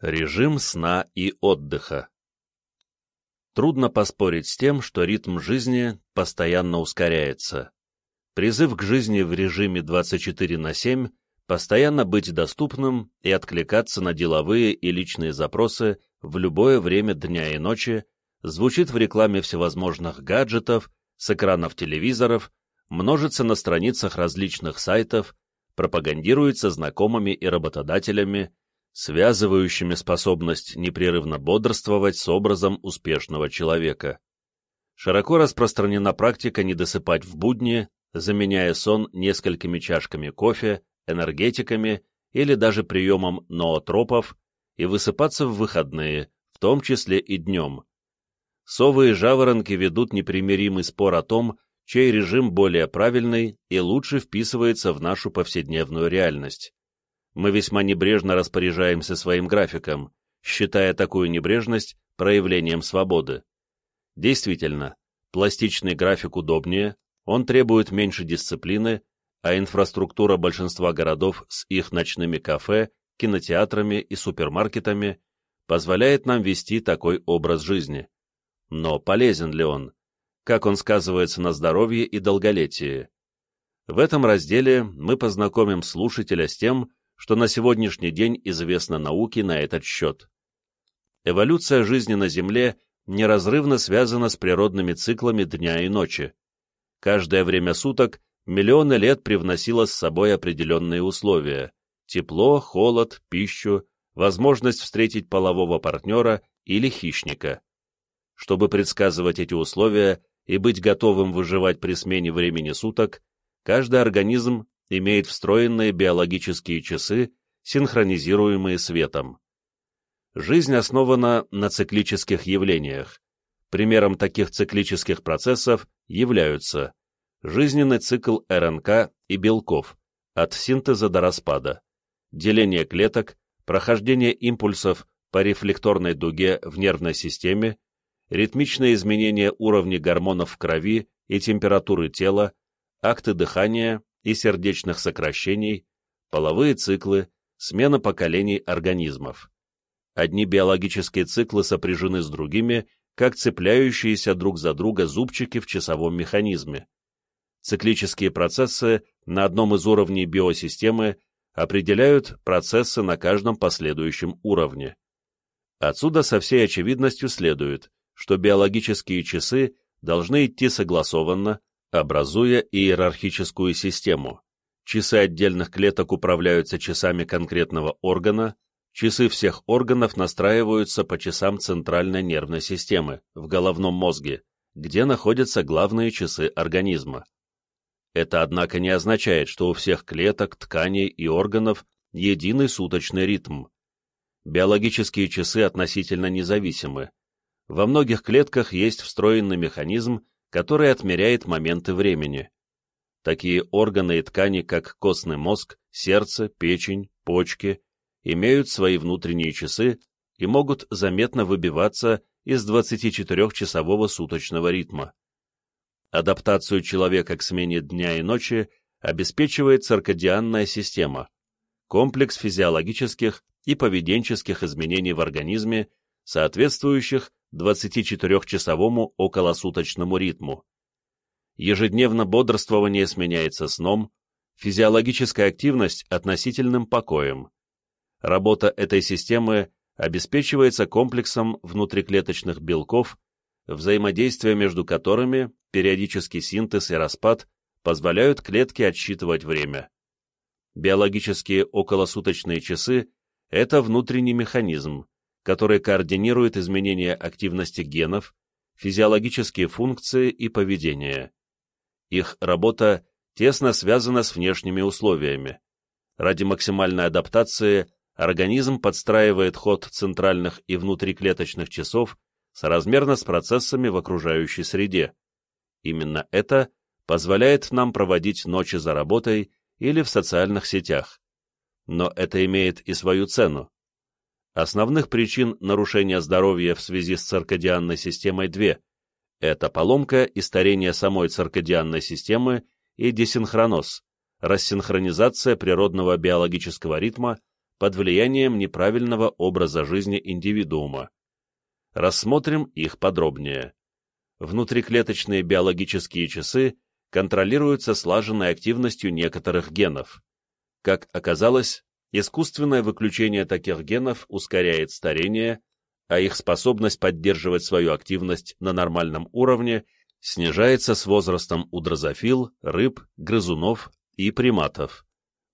Режим сна и отдыха Трудно поспорить с тем, что ритм жизни постоянно ускоряется. Призыв к жизни в режиме 24 на 7 постоянно быть доступным и откликаться на деловые и личные запросы в любое время дня и ночи звучит в рекламе всевозможных гаджетов, с экранов телевизоров, множится на страницах различных сайтов, пропагандируется знакомыми и работодателями, связывающими способность непрерывно бодрствовать с образом успешного человека. Широко распространена практика не досыпать в будни, заменяя сон несколькими чашками кофе, энергетиками или даже приемом ноотропов и высыпаться в выходные, в том числе и днем. Совы и жаворонки ведут непримиримый спор о том, чей режим более правильный и лучше вписывается в нашу повседневную реальность. Мы весьма небрежно распоряжаемся своим графиком, считая такую небрежность проявлением свободы. Действительно, пластичный график удобнее, он требует меньше дисциплины, а инфраструктура большинства городов с их ночными кафе, кинотеатрами и супермаркетами позволяет нам вести такой образ жизни. Но полезен ли он? Как он сказывается на здоровье и долголетии? В этом разделе мы познакомим слушателя с тем, что на сегодняшний день известно науке на этот счет. Эволюция жизни на Земле неразрывно связана с природными циклами дня и ночи. Каждое время суток миллионы лет привносило с собой определенные условия – тепло, холод, пищу, возможность встретить полового партнера или хищника. Чтобы предсказывать эти условия и быть готовым выживать при смене времени суток, каждый организм имеет встроенные биологические часы, синхронизируемые светом. Жизнь основана на циклических явлениях. Примером таких циклических процессов являются жизненный цикл РНК и белков, от синтеза до распада, деление клеток, прохождение импульсов по рефлекторной дуге в нервной системе, ритмичные изменения уровня гормонов в крови и температуры тела, акты дыхания и сердечных сокращений, половые циклы, смена поколений организмов. Одни биологические циклы сопряжены с другими, как цепляющиеся друг за друга зубчики в часовом механизме. Циклические процессы на одном из уровней биосистемы определяют процессы на каждом последующем уровне. Отсюда со всей очевидностью следует, что биологические часы должны идти согласованно, образуя иерархическую систему. Часы отдельных клеток управляются часами конкретного органа, часы всех органов настраиваются по часам центральной нервной системы, в головном мозге, где находятся главные часы организма. Это, однако, не означает, что у всех клеток, тканей и органов единый суточный ритм. Биологические часы относительно независимы, во многих клетках есть встроенный механизм, который отмеряет моменты времени. Такие органы и ткани, как костный мозг, сердце, печень, почки, имеют свои внутренние часы и могут заметно выбиваться из 24-часового суточного ритма. Адаптацию человека к смене дня и ночи обеспечивает циркадианная система, комплекс физиологических и поведенческих изменений в организме, соответствующих 24-часовому околосуточному ритму. Ежедневно бодрствование сменяется сном, физиологическая активность относительным покоем. Работа этой системы обеспечивается комплексом внутриклеточных белков, взаимодействие между которыми, периодический синтез и распад, позволяют клетке отсчитывать время. Биологические околосуточные часы – это внутренний механизм, который координирует изменения активности генов, физиологические функции и поведение. Их работа тесно связана с внешними условиями. Ради максимальной адаптации организм подстраивает ход центральных и внутриклеточных часов соразмерно с процессами в окружающей среде. Именно это позволяет нам проводить ночи за работой или в социальных сетях. Но это имеет и свою цену. Основных причин нарушения здоровья в связи с циркадианной системой две. Это поломка и старение самой циркадианной системы и десинхроноз, рассинхронизация природного биологического ритма, под влиянием неправильного образа жизни индивидуума. Рассмотрим их подробнее. Внутриклеточные биологические часы контролируются слаженной активностью некоторых генов. Как оказалось, искусственное выключение таких генов ускоряет старение, а их способность поддерживать свою активность на нормальном уровне снижается с возрастом у дрозофил, рыб, грызунов и приматов.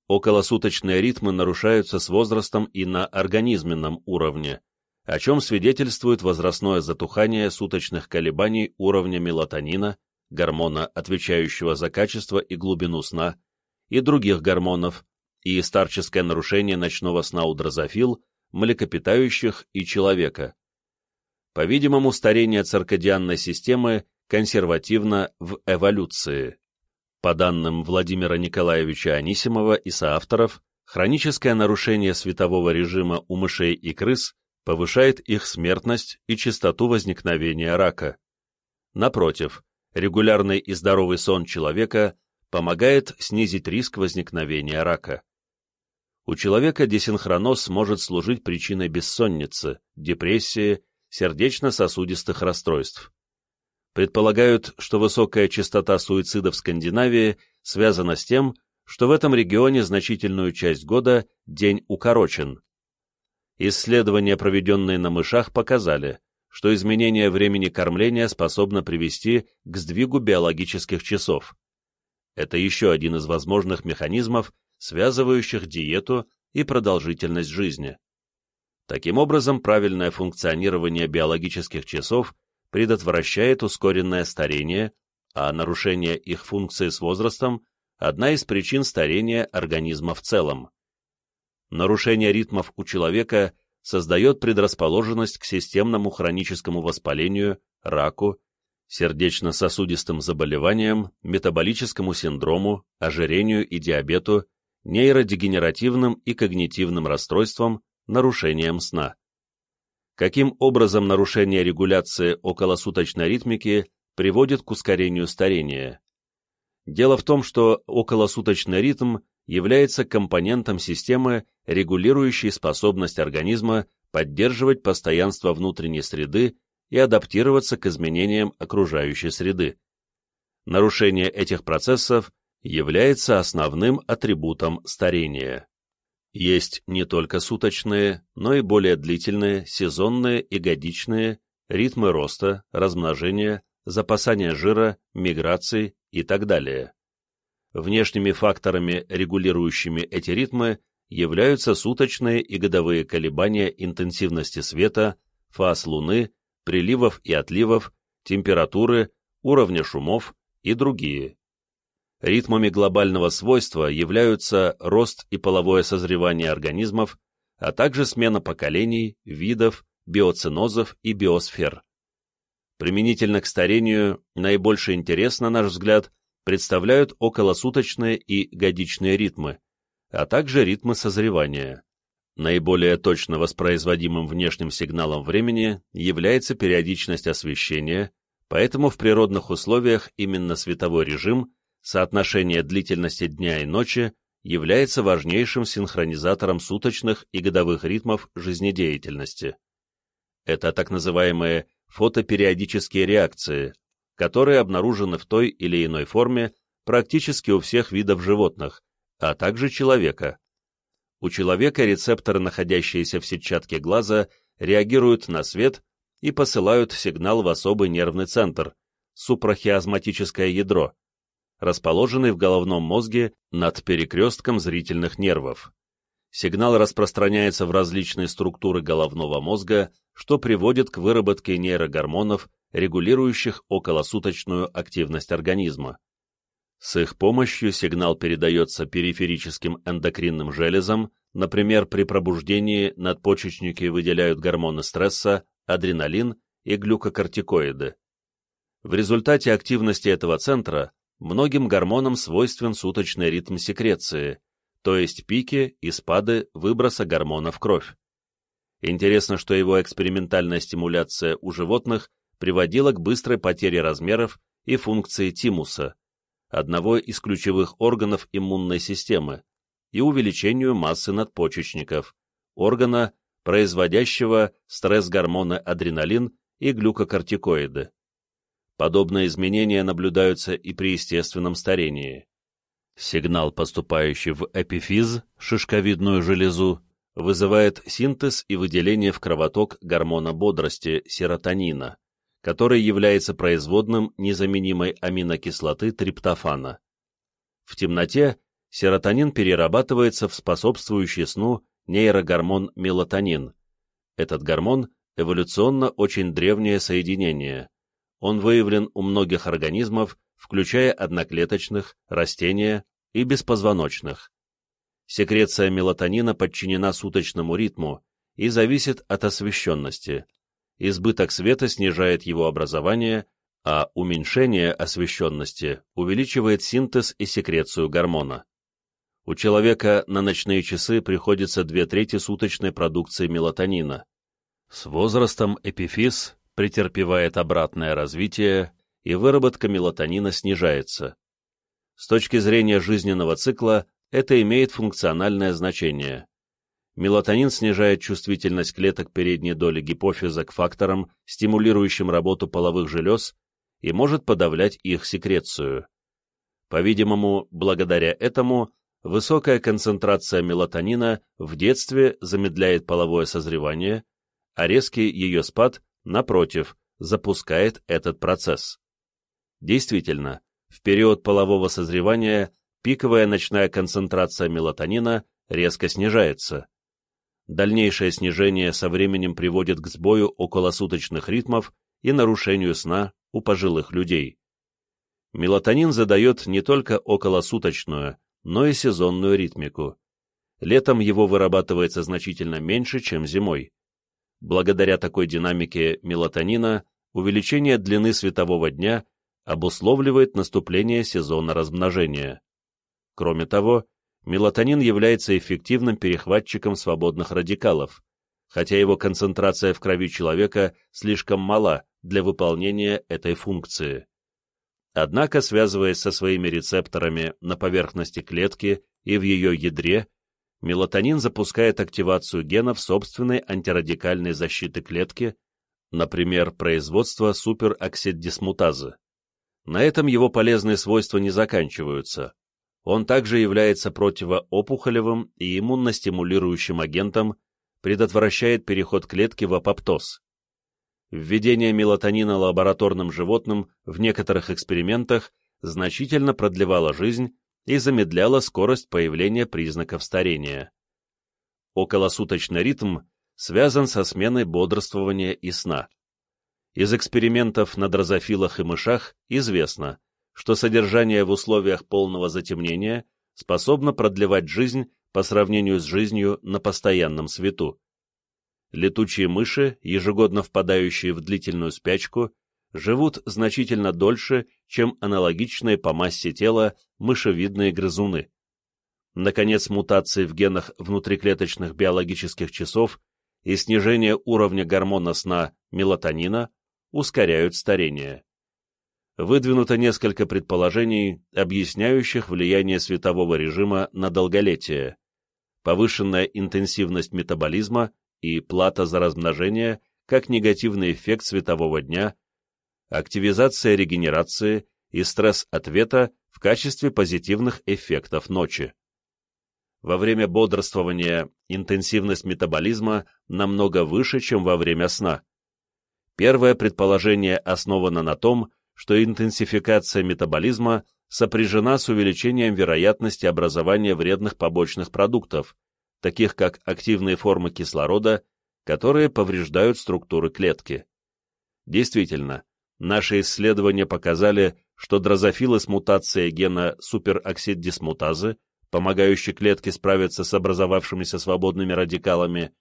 Околосуточные ритмы нарушаются с возрастом и на организменном уровне, о чем свидетельствует возрастное затухание суточных колебаний уровня мелатонина, гормона, отвечающего за качество и глубину сна, и других гормонов, и старческое нарушение ночного сна у дрозофил, млекопитающих и человека. По-видимому, старение циркадианной системы консервативно в эволюции. По данным Владимира Николаевича Анисимова и соавторов, хроническое нарушение светового режима у мышей и крыс повышает их смертность и частоту возникновения рака. Напротив, регулярный и здоровый сон человека помогает снизить риск возникновения рака. У человека десинхроноз может служить причиной бессонницы, депрессии, сердечно-сосудистых расстройств. Предполагают, что высокая частота суицида в Скандинавии связана с тем, что в этом регионе значительную часть года день укорочен. Исследования, проведенные на мышах, показали, что изменение времени кормления способно привести к сдвигу биологических часов. Это еще один из возможных механизмов, связывающих диету и продолжительность жизни. Таким образом, правильное функционирование биологических часов предотвращает ускоренное старение, а нарушение их функции с возрастом – одна из причин старения организма в целом нарушение ритмов у человека создает предрасположенность к системному хроническому воспалению, раку, сердечно-сосудистым заболеваниям, метаболическому синдрому, ожирению и диабету, нейродегенеративным и когнитивным расстройствам, нарушениям сна. Каким образом нарушение регуляции околосуточной ритмики приводит к ускорению старения? Дело в том, что околосуточный ритм является компонентом системы, регулирующей способность организма поддерживать постоянство внутренней среды и адаптироваться к изменениям окружающей среды. Нарушение этих процессов является основным атрибутом старения. Есть не только суточные, но и более длительные, сезонные и годичные ритмы роста, размножения, запасания жира, миграции и так далее. Внешними факторами, регулирующими эти ритмы, являются суточные и годовые колебания интенсивности света, фаз Луны, приливов и отливов, температуры, уровня шумов и другие. Ритмами глобального свойства являются рост и половое созревание организмов, а также смена поколений, видов, биоценозов и биосфер. Применительно к старению наибольший интерес, на наш взгляд, представляют околосуточные и годичные ритмы, а также ритмы созревания. Наиболее точно воспроизводимым внешним сигналом времени является периодичность освещения, поэтому в природных условиях именно световой режим, соотношение длительности дня и ночи, является важнейшим синхронизатором суточных и годовых ритмов жизнедеятельности. Это так называемые фотопериодические реакции, которые обнаружены в той или иной форме практически у всех видов животных, а также человека. У человека рецепторы, находящиеся в сетчатке глаза, реагируют на свет и посылают сигнал в особый нервный центр – супрахиазматическое ядро, расположенный в головном мозге над перекрестком зрительных нервов. Сигнал распространяется в различные структуры головного мозга, что приводит к выработке нейрогормонов регулирующих околосуточную активность организма. С их помощью сигнал передается периферическим эндокринным железам, например, при пробуждении надпочечники выделяют гормоны стресса, адреналин и глюкокортикоиды. В результате активности этого центра многим гормонам свойствен суточный ритм секреции, то есть пики и спады выброса гормона в кровь. Интересно, что его экспериментальная стимуляция у животных приводило к быстрой потере размеров и функции тимуса, одного из ключевых органов иммунной системы, и увеличению массы надпочечников, органа, производящего стресс-гормоны адреналин и глюкокортикоиды. Подобные изменения наблюдаются и при естественном старении. Сигнал, поступающий в эпифиз, шишковидную железу, вызывает синтез и выделение в кровоток гормона бодрости серотонина, который является производным незаменимой аминокислоты триптофана. В темноте серотонин перерабатывается в способствующий сну нейрогормон мелатонин. Этот гормон эволюционно очень древнее соединение. Он выявлен у многих организмов, включая одноклеточных, растения и беспозвоночных. Секреция мелатонина подчинена суточному ритму и зависит от освещенности. Избыток света снижает его образование, а уменьшение освещенности увеличивает синтез и секрецию гормона. У человека на ночные часы приходится две трети суточной продукции мелатонина. С возрастом эпифиз претерпевает обратное развитие, и выработка мелатонина снижается. С точки зрения жизненного цикла это имеет функциональное значение. Мелатонин снижает чувствительность клеток передней доли гипофиза к факторам, стимулирующим работу половых желез, и может подавлять их секрецию. По-видимому, благодаря этому высокая концентрация мелатонина в детстве замедляет половое созревание, а резкий ее спад, напротив, запускает этот процесс. Действительно, в период полового созревания пиковая ночная концентрация мелатонина резко снижается. Дальнейшее снижение со временем приводит к сбою околосуточных ритмов и нарушению сна у пожилых людей. Мелатонин задает не только околосуточную, но и сезонную ритмику. Летом его вырабатывается значительно меньше, чем зимой. Благодаря такой динамике мелатонина увеличение длины светового дня обусловливает наступление сезона размножения. Кроме того, мелатонин является эффективным перехватчиком свободных радикалов, хотя его концентрация в крови человека слишком мала для выполнения этой функции. Однако, связываясь со своими рецепторами на поверхности клетки и в ее ядре, мелатонин запускает активацию генов собственной антирадикальной защиты клетки, например, производство супероксиддисмутазы. На этом его полезные свойства не заканчиваются. Он также является противоопухолевым и иммуностимулирующим агентом, предотвращает переход клетки в апоптоз. Введение мелатонина лабораторным животным в некоторых экспериментах значительно продлевало жизнь и замедляло скорость появления признаков старения. Околосуточный ритм связан со сменой бодрствования и сна. Из экспериментов на дрозофилах и мышах известно, что содержание в условиях полного затемнения способно продлевать жизнь по сравнению с жизнью на постоянном свету. Летучие мыши, ежегодно впадающие в длительную спячку, живут значительно дольше, чем аналогичные по массе тела мышевидные грызуны. Наконец, мутации в генах внутриклеточных биологических часов и снижение уровня гормона сна мелатонина ускоряют старение выдвинуто несколько предположений, объясняющих влияние светового режима на долголетие, повышенная интенсивность метаболизма и плата за размножение как негативный эффект светового дня, активизация регенерации и стресс ответа в качестве позитивных эффектов ночи. Во время бодрствования интенсивность метаболизма намного выше, чем во время сна. Первое предположение основано на том, что интенсификация метаболизма сопряжена с увеличением вероятности образования вредных побочных продуктов, таких как активные формы кислорода, которые повреждают структуры клетки. Действительно, наши исследования показали, что дрозофилы с мутацией гена супероксиддисмутазы, помогающей клетке справиться с образовавшимися свободными радикалами,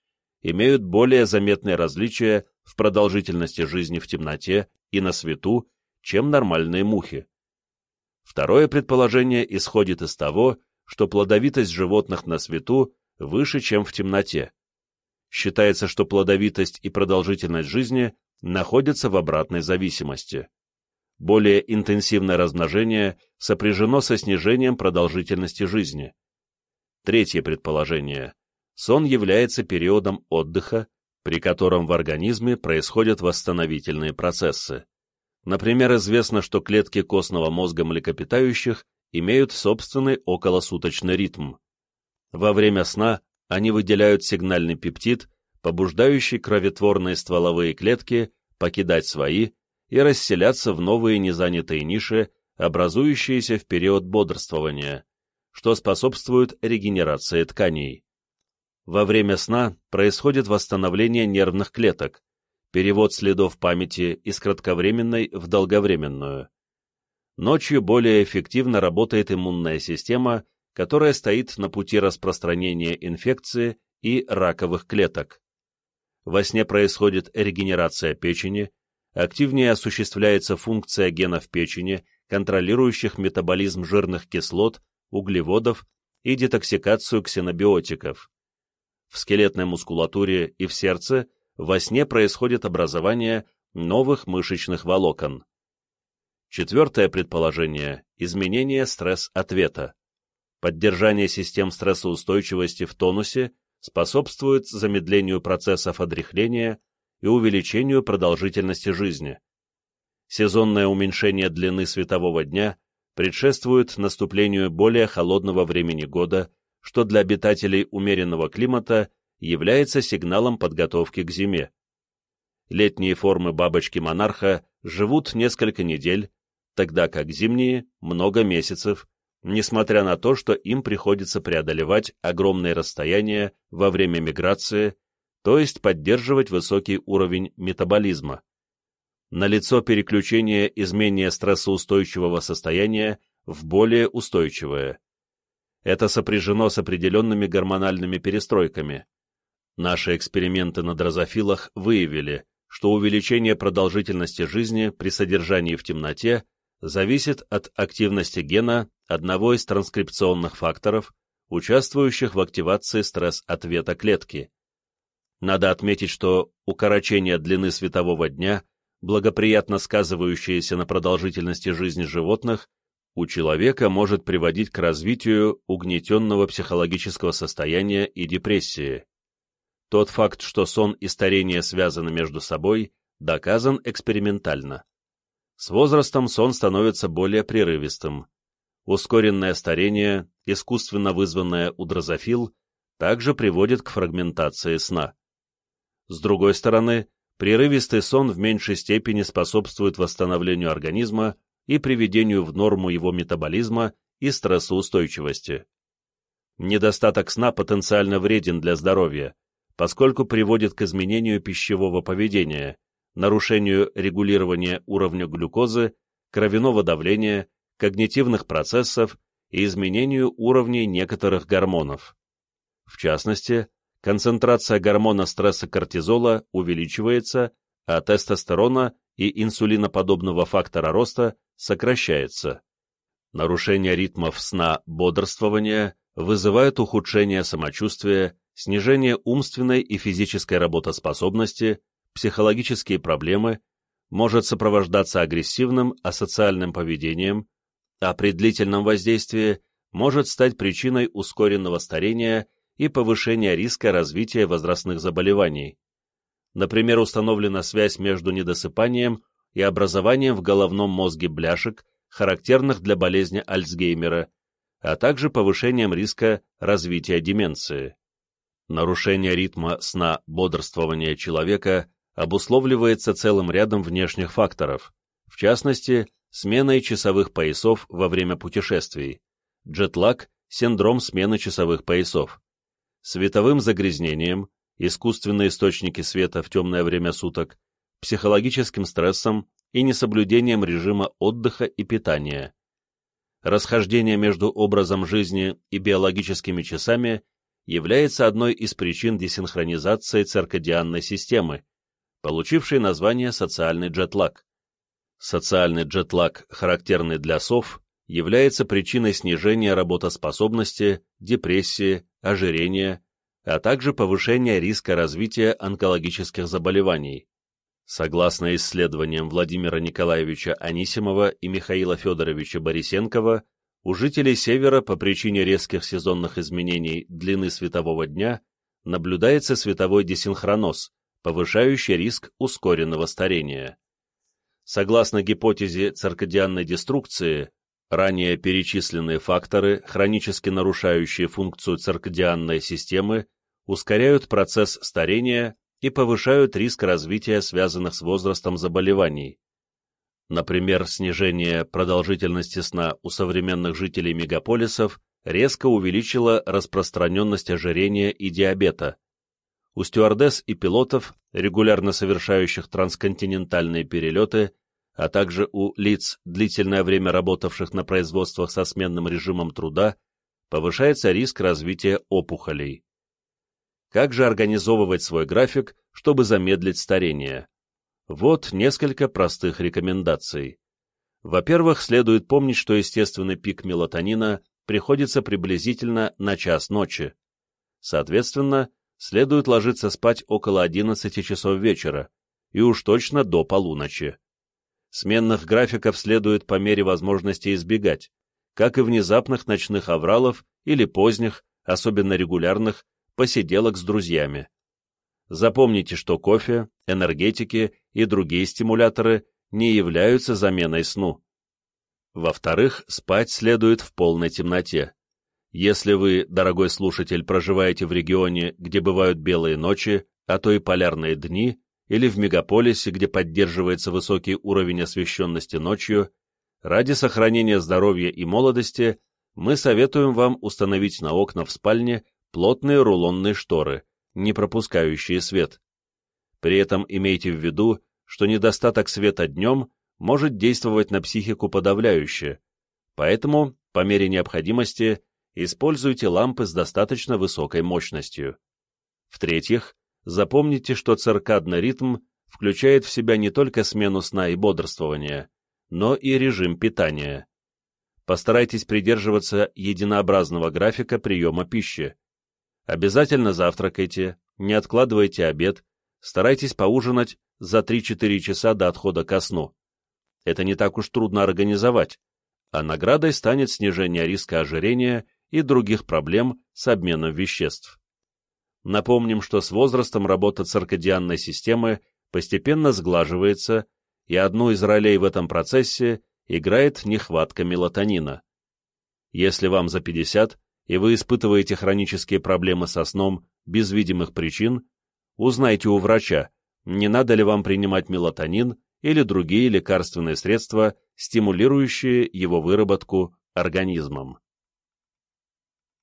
имеют более заметные различия в продолжительности жизни в темноте и на свету, чем нормальные мухи. Второе предположение исходит из того, что плодовитость животных на свету выше, чем в темноте. Считается, что плодовитость и продолжительность жизни находятся в обратной зависимости. Более интенсивное размножение сопряжено со снижением продолжительности жизни. Третье предположение. сон является периодом отдыха, при котором в организме происходят восстановительные процессы. Например, известно, что клетки костного мозга млекопитающих имеют собственный околосуточный ритм. Во время сна они выделяют сигнальный пептид, побуждающий кроветворные стволовые клетки покидать свои и расселяться в новые незанятые ниши, образующиеся в период бодрствования, что способствует регенерации тканей. Во время сна происходит восстановление нервных клеток, перевод следов памяти из кратковременной в долговременную. Ночью более эффективно работает иммунная система, которая стоит на пути распространения инфекции и раковых клеток. Во сне происходит регенерация печени, активнее осуществляется функция генов печени, контролирующих метаболизм жирных кислот, углеводов и детоксикацию ксенобиотиков. В скелетной мускулатуре и в сердце во сне происходит образование новых мышечных волокон. Четвертое предположение – изменение стресс-ответа. Поддержание систем стрессоустойчивости в тонусе способствует замедлению процессов одряхления и увеличению продолжительности жизни. Сезонное уменьшение длины светового дня предшествует наступлению более холодного времени года, что для обитателей умеренного климата является сигналом подготовки к зиме. Летние формы бабочки-монарха живут несколько недель, тогда как зимние – много месяцев, несмотря на то, что им приходится преодолевать огромные расстояния во время миграции, то есть поддерживать высокий уровень метаболизма. Налицо переключение из менее стрессоустойчивого состояния в более устойчивое. Это сопряжено с определенными гормональными перестройками. Наши эксперименты на дрозофилах выявили, что увеличение продолжительности жизни при содержании в темноте зависит от активности гена одного из транскрипционных факторов, участвующих в активации стресс-ответа клетки. Надо отметить, что укорочение длины светового дня, благоприятно сказывающееся на продолжительности жизни животных, у человека может приводить к развитию угнетенного психологического состояния и депрессии. Тот факт, что сон и старение связаны между собой, доказан экспериментально. С возрастом сон становится более прерывистым. Ускоренное старение, искусственно вызванное у дрозофил, также приводит к фрагментации сна. С другой стороны, прерывистый сон в меньшей степени способствует восстановлению организма и приведению в норму его метаболизма и стрессоустойчивости. Недостаток сна потенциально вреден для здоровья, поскольку приводит к изменению пищевого поведения, нарушению регулирования уровня глюкозы, кровяного давления, когнитивных процессов и изменению уровней некоторых гормонов. В частности, концентрация гормона стресса кортизола увеличивается, а тестостерона и инсулиноподобного фактора роста сокращается. Нарушение ритмов сна бодрствования вызывает ухудшение самочувствия, снижение умственной и физической работоспособности, психологические проблемы, может сопровождаться агрессивным асоциальным поведением, а при длительном воздействии может стать причиной ускоренного старения и повышения риска развития возрастных заболеваний. Например, установлена связь между недосыпанием и образованием в головном мозге бляшек, характерных для болезни Альцгеймера, а также повышением риска развития деменции. Нарушение ритма сна бодрствования человека обусловливается целым рядом внешних факторов, в частности, сменой часовых поясов во время путешествий, джетлаг – синдром смены часовых поясов, световым загрязнением, искусственные источники света в темное время суток, психологическим стрессом и несоблюдением режима отдыха и питания. Расхождение между образом жизни и биологическими часами является одной из причин десинхронизации циркадианной системы, получивший название социальный джетлаг. Социальный джетлаг, характерный для сов, является причиной снижения работоспособности, депрессии, ожирения, а также повышения риска развития онкологических заболеваний. Согласно исследованиям Владимира Николаевича Анисимова и Михаила Федоровича Борисенкова, у жителей Севера по причине резких сезонных изменений длины светового дня наблюдается световой десинхроноз, повышающий риск ускоренного старения. Согласно гипотезе циркадианной деструкции, ранее перечисленные факторы, хронически нарушающие функцию циркадианной системы, ускоряют процесс старения и повышают риск развития связанных с возрастом заболеваний. Например, снижение продолжительности сна у современных жителей мегаполисов резко увеличило распространенность ожирения и диабета. У стюардесс и пилотов, регулярно совершающих трансконтинентальные перелеты, а также у лиц, длительное время работавших на производствах со сменным режимом труда, повышается риск развития опухолей. Как же организовывать свой график, чтобы замедлить старение? Вот несколько простых рекомендаций. Во-первых, следует помнить, что естественный пик мелатонина приходится приблизительно на час ночи. Соответственно, следует ложиться спать около 11 часов вечера, и уж точно до полуночи. Сменных графиков следует по мере возможности избегать, как и внезапных ночных авралов или поздних, особенно регулярных, посиделок с друзьями. Запомните, что кофе, энергетики и другие стимуляторы не являются заменой сну. Во-вторых, спать следует в полной темноте. Если вы, дорогой слушатель, проживаете в регионе, где бывают белые ночи, а то и полярные дни, или в мегаполисе, где поддерживается высокий уровень освещенности ночью, ради сохранения здоровья и молодости мы советуем вам установить на окна в спальне плотные рулонные шторы, не пропускающие свет. При этом имейте в виду, что недостаток света днем может действовать на психику подавляюще, поэтому, по мере необходимости, используйте лампы с достаточно высокой мощностью. В-третьих, запомните, что циркадный ритм включает в себя не только смену сна и бодрствования, но и режим питания. Постарайтесь придерживаться единообразного графика приема пищи. Обязательно завтракайте, не откладывайте обед, старайтесь поужинать за 3-4 часа до отхода ко сну. Это не так уж трудно организовать, а наградой станет снижение риска ожирения и других проблем с обменом веществ. Напомним, что с возрастом работа циркадианной системы постепенно сглаживается, и одну из ролей в этом процессе играет нехватка мелатонина. Если вам за 50, и вы испытываете хронические проблемы со сном без видимых причин, узнайте у врача, не надо ли вам принимать мелатонин или другие лекарственные средства, стимулирующие его выработку организмом.